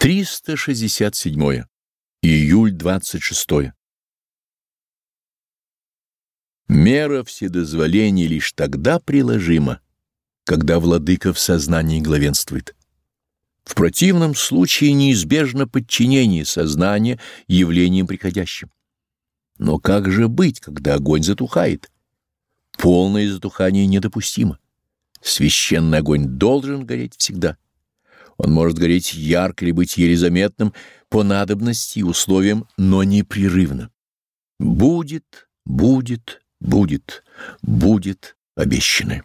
367. Июль 26. Мера вседозволения лишь тогда приложима, когда владыка в сознании главенствует. В противном случае неизбежно подчинение сознания явлениям приходящим. Но как же быть, когда огонь затухает? Полное затухание недопустимо. Священный огонь должен гореть всегда. Он может гореть ярко или быть еле заметным по надобности и условиям, но непрерывно. Будет, будет, будет, будет обещанное.